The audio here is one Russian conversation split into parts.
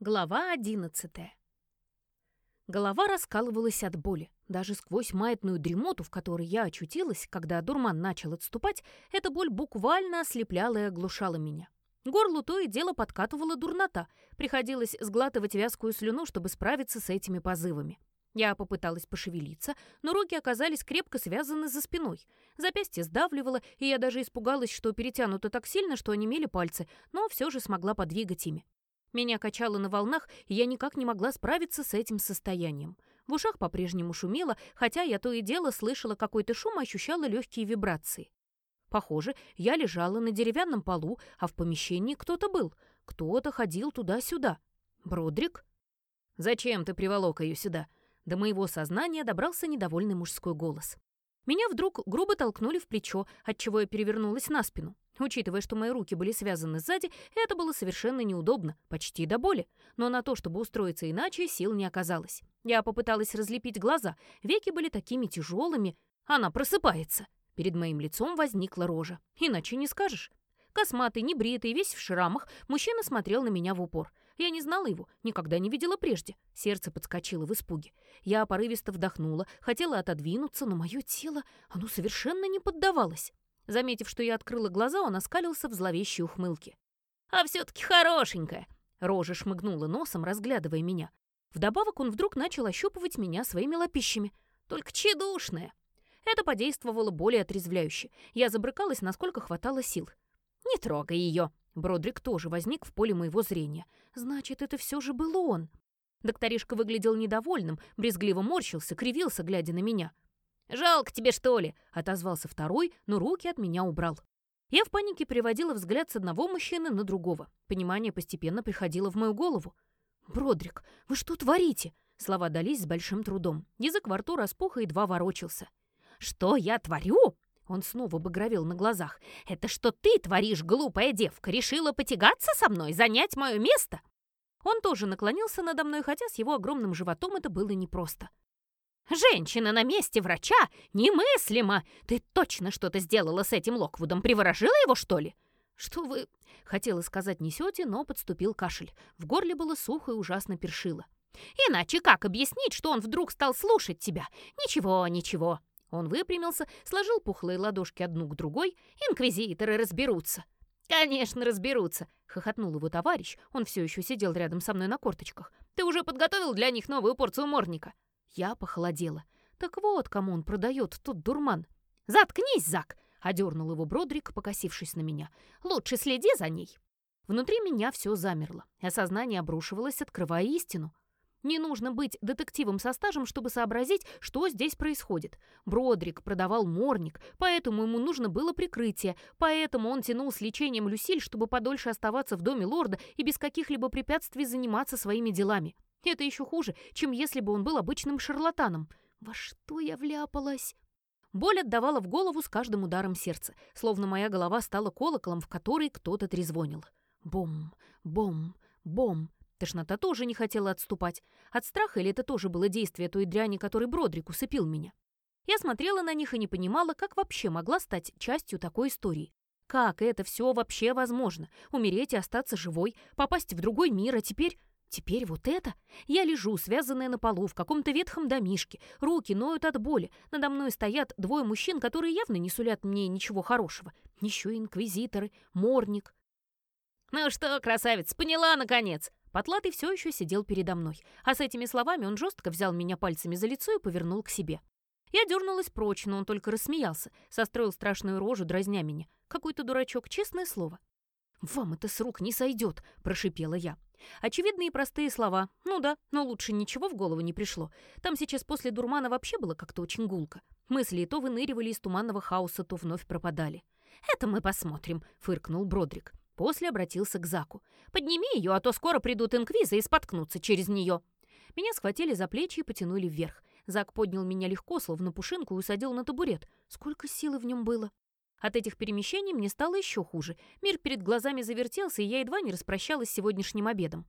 Глава одиннадцатая. Голова раскалывалась от боли. Даже сквозь маятную дремоту, в которой я очутилась, когда дурман начал отступать, эта боль буквально ослепляла и оглушала меня. Горлу то и дело подкатывала дурнота. Приходилось сглатывать вязкую слюну, чтобы справиться с этими позывами. Я попыталась пошевелиться, но руки оказались крепко связаны за спиной. Запястье сдавливало, и я даже испугалась, что перетянуто так сильно, что онемели пальцы, но все же смогла подвигать ими. Меня качало на волнах, и я никак не могла справиться с этим состоянием. В ушах по-прежнему шумело, хотя я то и дело слышала какой-то шум и ощущала легкие вибрации. Похоже, я лежала на деревянном полу, а в помещении кто-то был. Кто-то ходил туда-сюда. Бродрик? «Зачем ты приволок ее сюда?» До моего сознания добрался недовольный мужской голос. Меня вдруг грубо толкнули в плечо, отчего я перевернулась на спину. Учитывая, что мои руки были связаны сзади, это было совершенно неудобно, почти до боли. Но на то, чтобы устроиться иначе, сил не оказалось. Я попыталась разлепить глаза, веки были такими тяжелыми. Она просыпается. Перед моим лицом возникла рожа. Иначе не скажешь. Косматый, небритый, весь в шрамах, мужчина смотрел на меня в упор. Я не знала его, никогда не видела прежде. Сердце подскочило в испуге. Я порывисто вдохнула, хотела отодвинуться, но мое тело, оно совершенно не поддавалось. Заметив, что я открыла глаза, он оскалился в зловещей ухмылке. «А все-таки хорошенькая!» Рожа шмыгнула носом, разглядывая меня. Вдобавок он вдруг начал ощупывать меня своими лапищами. Только чедушная. Это подействовало более отрезвляюще. Я забрыкалась, насколько хватало сил. «Не трогай ее!» Бродрик тоже возник в поле моего зрения. «Значит, это все же был он!» Докторишка выглядел недовольным, брезгливо морщился, кривился, глядя на меня. «Жалко тебе, что ли?» — отозвался второй, но руки от меня убрал. Я в панике переводила взгляд с одного мужчины на другого. Понимание постепенно приходило в мою голову. «Бродрик, вы что творите?» Слова дались с большим трудом. Язык во рту распух и едва ворочался. «Что я творю?» Он снова багровел на глазах. «Это что ты творишь, глупая девка? Решила потягаться со мной, занять мое место?» Он тоже наклонился надо мной, хотя с его огромным животом это было непросто. «Женщина на месте врача? Немыслимо! Ты точно что-то сделала с этим Локвудом? Приворожила его, что ли?» «Что вы...» — хотела сказать несете, но подступил кашель. В горле было сухо и ужасно першило. «Иначе как объяснить, что он вдруг стал слушать тебя? Ничего, ничего». Он выпрямился, сложил пухлые ладошки одну к другой. «Инквизиторы разберутся». «Конечно, разберутся», — хохотнул его товарищ. Он все еще сидел рядом со мной на корточках. «Ты уже подготовил для них новую порцию морника?» Я похолодела. Так вот, кому он продает тот дурман. «Заткнись, Зак!» — одернул его Бродрик, покосившись на меня. «Лучше следи за ней». Внутри меня все замерло. Осознание обрушивалось, открывая истину. Не нужно быть детективом со стажем, чтобы сообразить, что здесь происходит. Бродрик продавал морник, поэтому ему нужно было прикрытие, поэтому он тянул с лечением Люсиль, чтобы подольше оставаться в доме лорда и без каких-либо препятствий заниматься своими делами. Это еще хуже, чем если бы он был обычным шарлатаном. Во что я вляпалась? Боль отдавала в голову с каждым ударом сердца, словно моя голова стала колоколом, в который кто-то трезвонил. Бом, бом, бом. Тошнота тоже не хотела отступать. От страха или это тоже было действие той дряни, который Бродрик усыпил меня? Я смотрела на них и не понимала, как вообще могла стать частью такой истории. Как это все вообще возможно? Умереть и остаться живой, попасть в другой мир, а теперь... Теперь вот это? Я лежу, связанная на полу, в каком-то ветхом домишке. Руки ноют от боли. Надо мной стоят двое мужчин, которые явно не сулят мне ничего хорошего. Еще инквизиторы, морник. «Ну что, красавец, поняла, наконец!» Потлатый все еще сидел передо мной, а с этими словами он жестко взял меня пальцами за лицо и повернул к себе. Я дернулась прочь, но он только рассмеялся, состроил страшную рожу, дразня меня. Какой-то дурачок, честное слово. «Вам это с рук не сойдет», — прошипела я. Очевидные простые слова. Ну да, но лучше ничего в голову не пришло. Там сейчас после дурмана вообще было как-то очень гулко. Мысли то выныривали из туманного хаоса, то вновь пропадали. «Это мы посмотрим», — фыркнул Бродрик. После обратился к Заку. «Подними ее, а то скоро придут инквизы и споткнутся через нее». Меня схватили за плечи и потянули вверх. Зак поднял меня легко, словно пушинку, и усадил на табурет. Сколько силы в нем было! От этих перемещений мне стало еще хуже. Мир перед глазами завертелся, и я едва не распрощалась с сегодняшним обедом.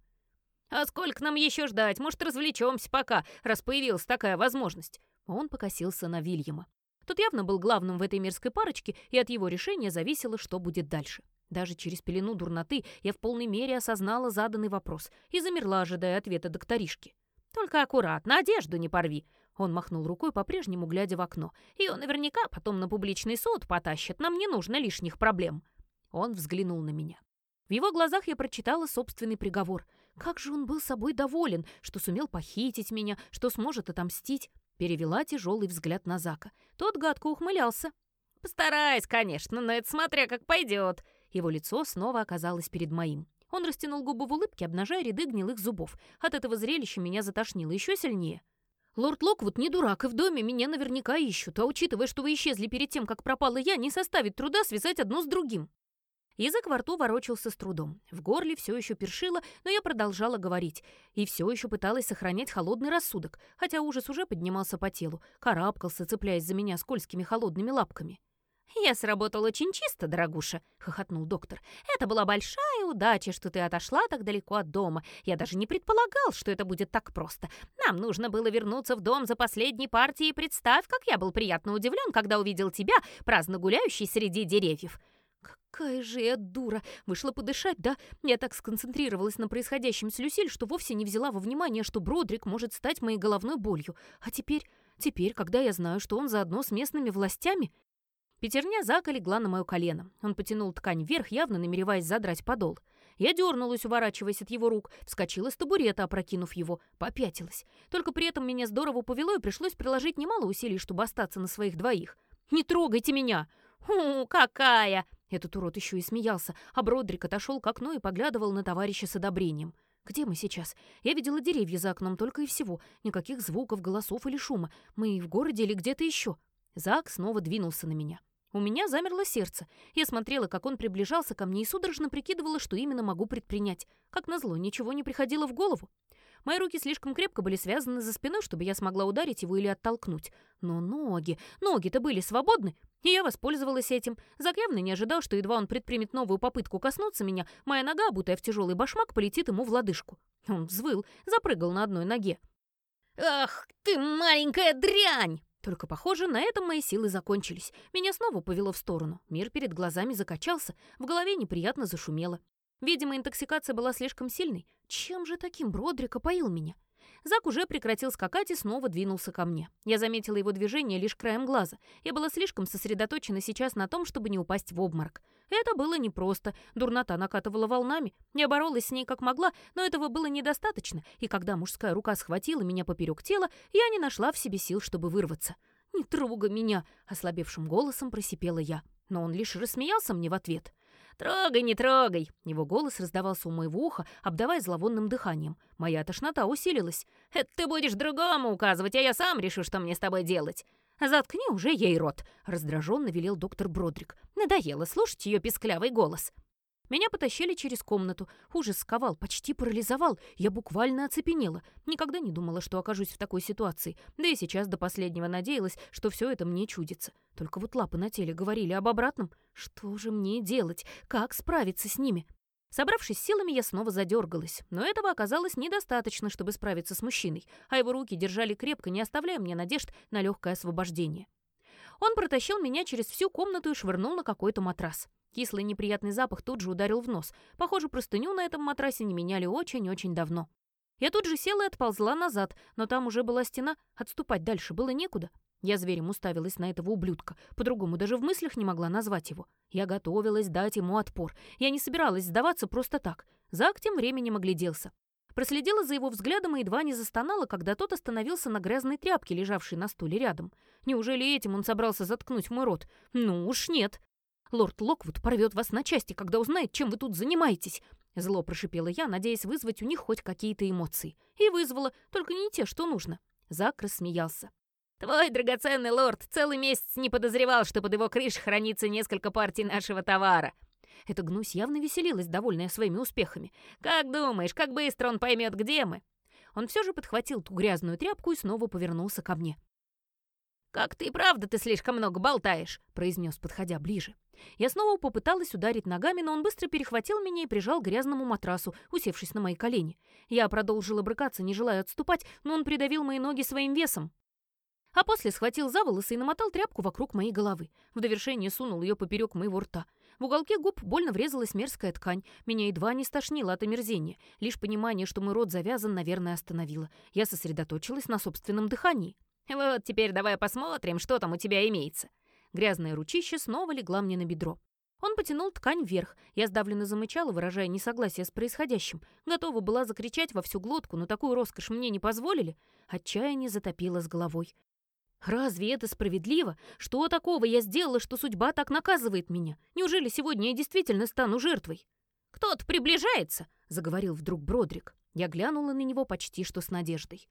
«А сколько нам еще ждать? Может, развлечемся пока, раз появилась такая возможность?» Он покосился на Вильяма. Тот явно был главным в этой мирской парочке, и от его решения зависело, что будет дальше. Даже через пелену дурноты я в полной мере осознала заданный вопрос и замерла, ожидая ответа докторишки. «Только аккуратно, одежду не порви!» Он махнул рукой, по-прежнему глядя в окно. «Ее наверняка потом на публичный суд потащат. Нам не нужно лишних проблем». Он взглянул на меня. В его глазах я прочитала собственный приговор. Как же он был собой доволен, что сумел похитить меня, что сможет отомстить. Перевела тяжелый взгляд на Зака. Тот гадко ухмылялся. «Постараюсь, конечно, но это смотря как пойдет». Его лицо снова оказалось перед моим. Он растянул губы в улыбке, обнажая ряды гнилых зубов. От этого зрелища меня затошнило еще сильнее. «Лорд Локвуд не дурак, и в доме меня наверняка ищут, а учитывая, что вы исчезли перед тем, как пропала я, не составит труда связать одно с другим». Язык во рту ворочался с трудом. В горле все еще першило, но я продолжала говорить. И все еще пыталась сохранять холодный рассудок, хотя ужас уже поднимался по телу, карабкался, цепляясь за меня скользкими холодными лапками. «Я сработал очень чисто, дорогуша», — хохотнул доктор. «Это была большая удача, что ты отошла так далеко от дома. Я даже не предполагал, что это будет так просто. Нам нужно было вернуться в дом за последней партией. Представь, как я был приятно удивлен, когда увидел тебя, праздно гуляющий среди деревьев». «Какая же я дура! Вышла подышать, да? Я так сконцентрировалась на происходящем с Люсиль, что вовсе не взяла во внимание, что Бродрик может стать моей головной болью. А теперь, теперь, когда я знаю, что он заодно с местными властями, Пятерня Зака легла на мое колено. Он потянул ткань вверх, явно намереваясь задрать подол. Я дернулась, уворачиваясь от его рук, вскочила с табурета, опрокинув его, попятилась. Только при этом меня здорово повело, и пришлось приложить немало усилий, чтобы остаться на своих двоих. «Не трогайте меня!» «Ху, какая!» Этот урод еще и смеялся, а Бродрик отошел к окну и поглядывал на товарища с одобрением. «Где мы сейчас? Я видела деревья за окном только и всего. Никаких звуков, голосов или шума. Мы в городе или где-то еще?» Зак снова двинулся на меня. У меня замерло сердце. Я смотрела, как он приближался ко мне и судорожно прикидывала, что именно могу предпринять. Как назло, ничего не приходило в голову. Мои руки слишком крепко были связаны за спиной, чтобы я смогла ударить его или оттолкнуть. Но ноги, ноги-то были свободны, и я воспользовалась этим. Зак явно не ожидал, что едва он предпримет новую попытку коснуться меня, моя нога, обутая в тяжелый башмак, полетит ему в лодыжку. Он взвыл, запрыгал на одной ноге. «Ах ты, маленькая дрянь!» Только, похоже, на этом мои силы закончились. Меня снова повело в сторону. Мир перед глазами закачался, в голове неприятно зашумело. Видимо, интоксикация была слишком сильной. Чем же таким Бродрик опоил меня? Зак уже прекратил скакать и снова двинулся ко мне. Я заметила его движение лишь краем глаза. Я была слишком сосредоточена сейчас на том, чтобы не упасть в обморок. Это было непросто. Дурнота накатывала волнами. Я боролась с ней как могла, но этого было недостаточно, и когда мужская рука схватила меня поперек тела, я не нашла в себе сил, чтобы вырваться. «Не трогай меня!» — ослабевшим голосом просипела я. Но он лишь рассмеялся мне в ответ. «Трогай, не трогай!» Его голос раздавался у моего уха, обдавая зловонным дыханием. Моя тошнота усилилась. «Это ты будешь другому указывать, а я сам решу, что мне с тобой делать!» «Заткни уже ей рот!» — раздраженно велел доктор Бродрик. «Надоело слушать ее писклявый голос!» Меня потащили через комнату. Ужас сковал, почти парализовал. Я буквально оцепенела. Никогда не думала, что окажусь в такой ситуации. Да и сейчас до последнего надеялась, что все это мне чудится. Только вот лапы на теле говорили об обратном. Что же мне делать? Как справиться с ними? Собравшись силами, я снова задергалась, но этого оказалось недостаточно, чтобы справиться с мужчиной, а его руки держали крепко, не оставляя мне надежд на легкое освобождение. Он протащил меня через всю комнату и швырнул на какой-то матрас. Кислый неприятный запах тут же ударил в нос. Похоже, простыню на этом матрасе не меняли очень-очень давно. Я тут же села и отползла назад, но там уже была стена, отступать дальше было некуда. Я зверем уставилась на этого ублюдка, по-другому даже в мыслях не могла назвать его. Я готовилась дать ему отпор. Я не собиралась сдаваться просто так. Зак тем временем огляделся. Проследила за его взглядом и едва не застонала, когда тот остановился на грязной тряпке, лежавшей на стуле рядом. Неужели этим он собрался заткнуть мой рот? Ну уж нет. Лорд Локвуд порвет вас на части, когда узнает, чем вы тут занимаетесь!» Зло прошипела я, надеясь вызвать у них хоть какие-то эмоции. И вызвала, только не те, что нужно. Зак рассмеялся. «Твой драгоценный лорд целый месяц не подозревал, что под его крышей хранится несколько партий нашего товара». Эта гнусь явно веселилась, довольная своими успехами. «Как думаешь, как быстро он поймет, где мы?» Он все же подхватил ту грязную тряпку и снова повернулся ко мне. «Как ты правда ты слишком много болтаешь», — произнес, подходя ближе. Я снова попыталась ударить ногами, но он быстро перехватил меня и прижал к грязному матрасу, усевшись на мои колени. Я продолжила брыкаться, не желая отступать, но он придавил мои ноги своим весом. А после схватил за волосы и намотал тряпку вокруг моей головы. В довершение сунул ее поперек моего рта. В уголке губ больно врезалась мерзкая ткань. Меня едва не стошнило от омерзения. Лишь понимание, что мой рот завязан, наверное, остановило. Я сосредоточилась на собственном дыхании. «Вот теперь давай посмотрим, что там у тебя имеется». Грязное ручище снова легла мне на бедро. Он потянул ткань вверх. Я сдавленно замычала, выражая несогласие с происходящим. Готова была закричать во всю глотку, но такую роскошь мне не позволили. Отчаяние затопило с головой. Разве это справедливо? Что такого я сделала, что судьба так наказывает меня? Неужели сегодня я действительно стану жертвой? «Кто-то приближается!» — заговорил вдруг Бродрик. Я глянула на него почти что с надеждой.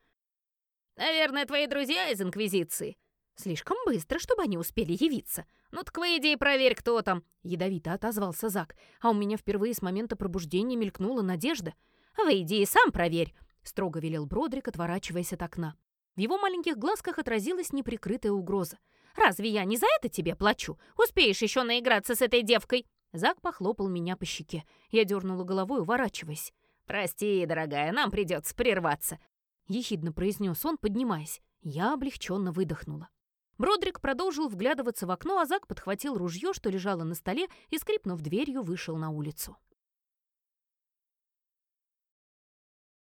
«Наверное, твои друзья из Инквизиции». «Слишком быстро, чтобы они успели явиться. Ну так выйди и проверь, кто там!» — ядовито отозвался Зак, а у меня впервые с момента пробуждения мелькнула надежда. «Выйди и сам проверь!» — строго велел Бродрик, отворачиваясь от окна. В его маленьких глазках отразилась неприкрытая угроза. «Разве я не за это тебе плачу? Успеешь еще наиграться с этой девкой?» Зак похлопал меня по щеке. Я дернула головой, уворачиваясь. «Прости, дорогая, нам придется прерваться», — ехидно произнес он, поднимаясь. Я облегченно выдохнула. Бродрик продолжил вглядываться в окно, а Зак подхватил ружье, что лежало на столе, и, скрипнув дверью, вышел на улицу.